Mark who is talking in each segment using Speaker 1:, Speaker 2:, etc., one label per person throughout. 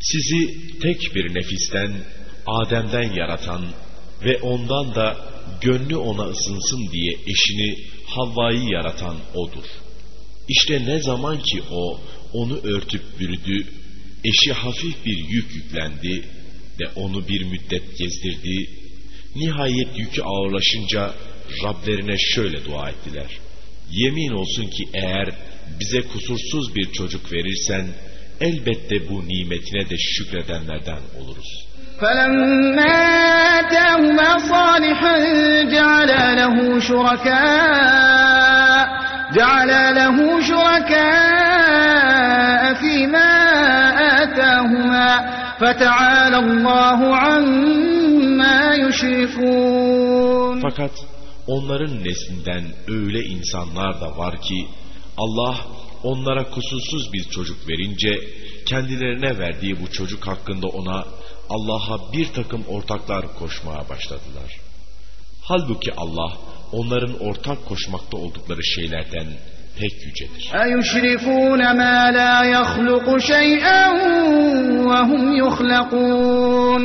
Speaker 1: Sizi tek bir nefisten, Adem'den yaratan ve ondan da gönlü ona ısınsın diye eşini Havva'yı yaratan O'dur. İşte ne zaman ki O onu örtüp bürüdü, eşi hafif bir yük yüklendi ve onu bir müddet gezdirdi. Nihayet yükü ağırlaşınca Rablerine şöyle dua ettiler. Yemin olsun ki eğer bize kusursuz bir çocuk verirsen elbette bu nimetine de şükredenlerden oluruz.
Speaker 2: فلما آتاهما صالحا جعلا له شركاء جعلا له شركاء فيما آتاهما فتعالى الله عما يشركون
Speaker 1: Fakat onların neslinden öyle insanlar da var ki Allah onlara kusursuz bir çocuk verince kendilerine verdiği bu çocuk hakkında ona Allah'a bir takım ortaklar koşmaya başladılar. Halbuki Allah onların ortak koşmakta oldukları şeylerden pek yücedir.
Speaker 2: أَيُشْرِكُونَ مَا لَا يَخْلُقُ شَيْئًا وَهُمْ يُخْلَقُونَ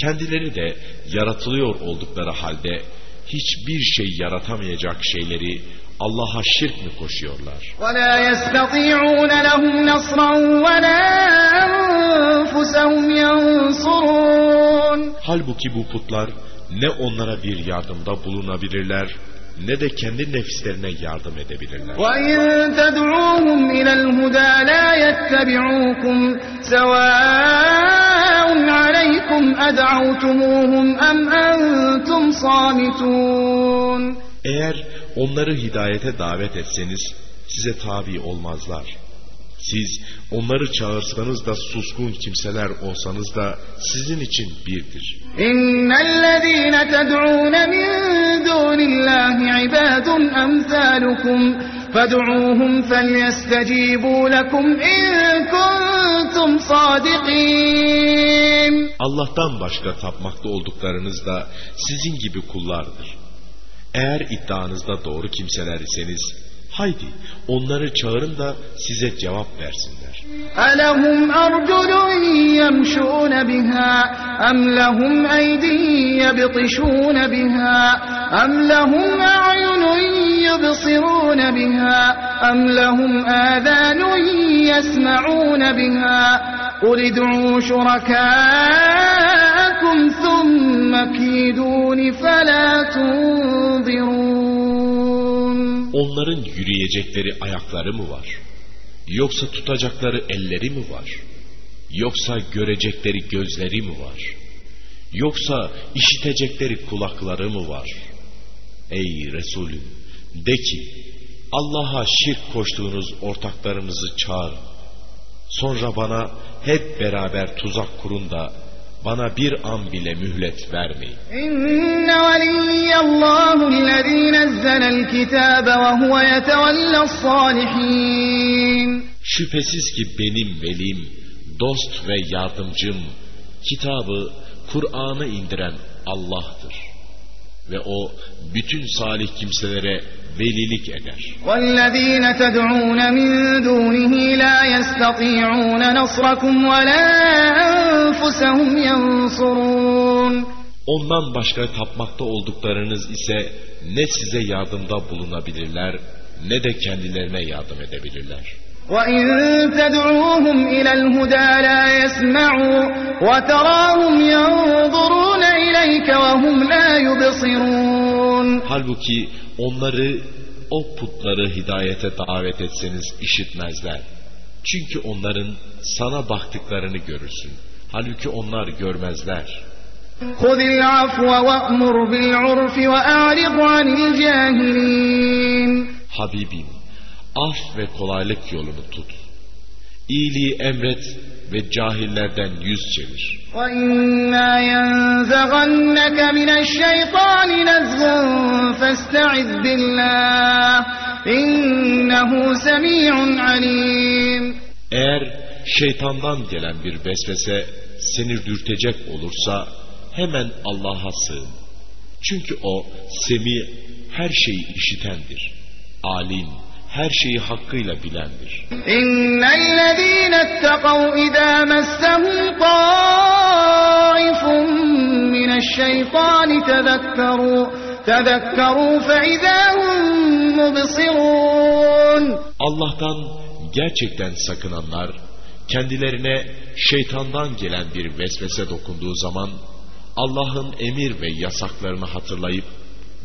Speaker 1: Kendileri de yaratılıyor oldukları halde hiçbir şey yaratamayacak şeyleri Allah'a şirk mi koşuyorlar?
Speaker 2: وَلَا يَسْتَطِيعُونَ لَهُمْ نَصْرًا وَلَا أَنفُسَهُمْ يَنصُرُونَ
Speaker 1: Halbuki bu putlar ne onlara bir yardımda bulunabilirler ne de kendi nefislerine yardım edebilirler.
Speaker 2: وَإِن تَدْعُوهُمْ إِلَى الْهُدَى لَا يَتَّبِعُوكُمْ سَوَاءٌ عَلَيْكُمْ أَدْعَوْتُمُوهُمْ أَمْ أَنْتُمْ صَامِتُونَ
Speaker 1: Eğer Onları hidayete davet etseniz size tabi olmazlar. Siz onları çağırsanız da suskun kimseler olsanız da sizin için birdir.
Speaker 2: İnnellezîne ted'ûne min dûnillâhi ibâdun emsâlukum fed'ûhum felyestecîbû lekum in kuntum sâdikîn.
Speaker 1: Allah'tan başka tapmakta olduklarınız da sizin gibi kullardır. Eğer iddianızda doğru kimseler iseniz, haydi onları çağırın da size cevap versinler.
Speaker 2: أَلَهُمْ أَرْجُلٌ يَمْشُونَ بِهَا أَمْ لَهُمْ أَيْدٍ يَبْطِشُونَ بِهَا أَمْ لَهُمْ أَعْيُنٌ يُبْصِرُونَ بِهَا أَمْ لَهُمْ آذَانٌ يَسْمَعُونَ بِهَا قُلِ ادْعُوا شُرَكَاءَكُمْ ثُمَّ كِيدُونِ فَلَا تُنظِرُونَ
Speaker 1: Onların yürüyecekleri ayakları mı var? Yoksa tutacakları elleri mi var? Yoksa görecekleri gözleri mi var? Yoksa işitecekleri kulakları mı var? Ey Resulüm de ki Allah'a şirk koştuğunuz ortaklarınızı çağırın. Sonra bana hep beraber tuzak kurun da bana bir an bile mühlet vermeyin.
Speaker 2: İnne veliyyallahu allazî nezzelel kitâbe ve huve yetevellessâlihîn.
Speaker 1: Şüphesiz ki benim velim, dost ve yardımcım, kitabı, Kur'an'ı indiren Allah'tır. Ve o bütün salih kimselere velilik eder.
Speaker 2: والذين تدعون من دونه لا يستطيعون نصركم ولا أنفسهم ينصرون
Speaker 1: Ondan başka tapmakta olduklarınız ise ne size yardımda bulunabilirler ne de kendilerine yardım edebilirler.
Speaker 2: وإن تدعوهم إلى الهدى لا يسمعوا وتراهم ينظرون إليك وهم لا يبصرون
Speaker 1: Halbuki onları o putları hidayete davet etseniz işitmezler. Çünkü onların sana baktıklarını görürsün. Halbuki onlar görmezler.
Speaker 2: خذ العفو وأمر بالعرف وأعرض عن الجاهلين
Speaker 1: Habibim, af ve kolaylık yolunu tut. İyiliği emret ve cahillerden yüz çevir.
Speaker 2: وَإِمَّا يَنزَغَنَّكَ مِنَ الشَّيْطَانِ نَزْغٌ فَاسْتَعِذْ بِاللّٰهِ إِنَّهُ سَمِيعٌ عَلِيمٌ
Speaker 1: Eğer şeytandan gelen bir vesvese seni dürtecek olursa hemen Allah'a sığın. Çünkü o semi her şeyi işitendir. Alim, her şeyi hakkıyla bilendir.
Speaker 2: İnnellezîne ettekav idâ messehum taifun mineşşeytâni tezekkerû tezekkerû feizâhum mubsirûn.
Speaker 1: Allah'tan gerçekten sakınanlar kendilerine şeytandan gelen bir vesvese dokunduğu zaman Allah'ın emir ve yasaklarını hatırlayıp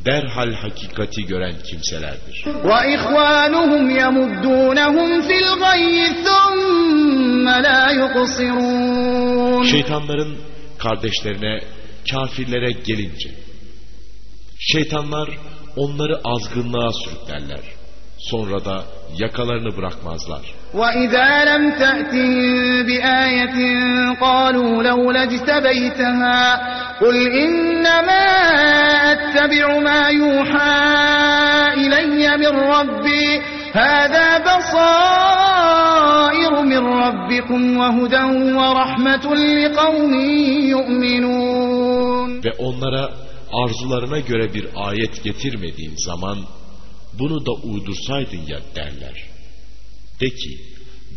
Speaker 1: derhal hakikati gören kimselerdir.
Speaker 2: وَإِخْوَانُهُمْ يَمُدُّونَهُمْ فِي الْغَيِّ ثُمَّ لَا يُقْصِرُونَ
Speaker 1: Şeytanların kardeşlerine, kafirlere gelince, şeytanlar onları azgınlığa sürüklerler. Sonra da yakalarını bırakmazlar.
Speaker 2: وَإِذَا لَمْ تَأْتِهِم بِآيَةٍ قَالُوا لَوْلَا اجْتَبَيْتَهَا قُلْ إِنَّمَا أَتَّبِعُ مَا يُوحَى إِلَيَّ مِنْ رَبِّي هَذَا بَصَائِرُ مِنْ رَبِّكُمْ وَهُدًى وَرَحْمَةٌ لِقَوْمٍ يُؤْمِنُونَ
Speaker 1: Ve onlara arzularına göre bir ayet getirmediğin zaman bunu da uydursaydın ya derler. De ki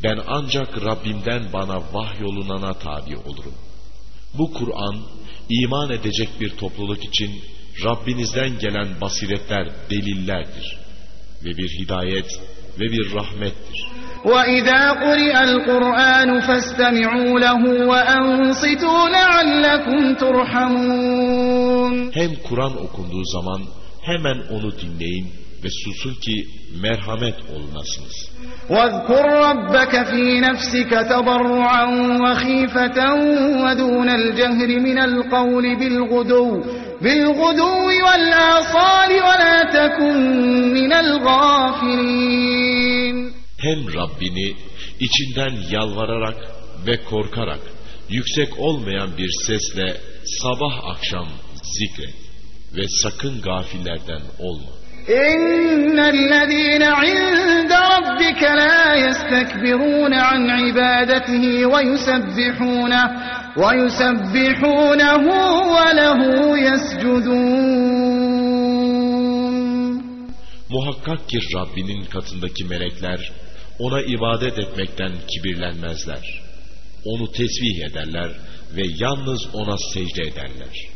Speaker 1: ben ancak Rabbimden bana vahyolunana tabi olurum. Bu Kur'an iman edecek bir topluluk için Rabbinizden gelen basiretler delillerdir ve bir hidayet ve bir rahmettir.
Speaker 2: وَإِذَا قُرِئَ الْقُرْآنُ فَاسْتَمِعُوا لَهُ وَأَنصِتُوا لَعَلَّكُمْ تُرْحَمُونَ
Speaker 1: Hem Kur'an okunduğu zaman hemen onu dinleyin ve susun ki merhamet olunasınız.
Speaker 2: واذكر ربك في نفسك تضرعا وخيفة ودون الجهر من القول بالغدو بالغدو والآصال ولا تكن من الغافلين
Speaker 1: Hem Rabbini içinden yalvararak ve korkarak yüksek olmayan bir sesle sabah akşam zikret ve sakın gafillerden olma.
Speaker 2: إن الذين عند ربك لا يستكبرون عن عبادته ويسبحونه ويسبحونه وله يسجدون
Speaker 1: Muhakkak ki Rabbinin katındaki melekler ona ibadet etmekten kibirlenmezler. Onu tesbih ederler ve yalnız ona secde ederler.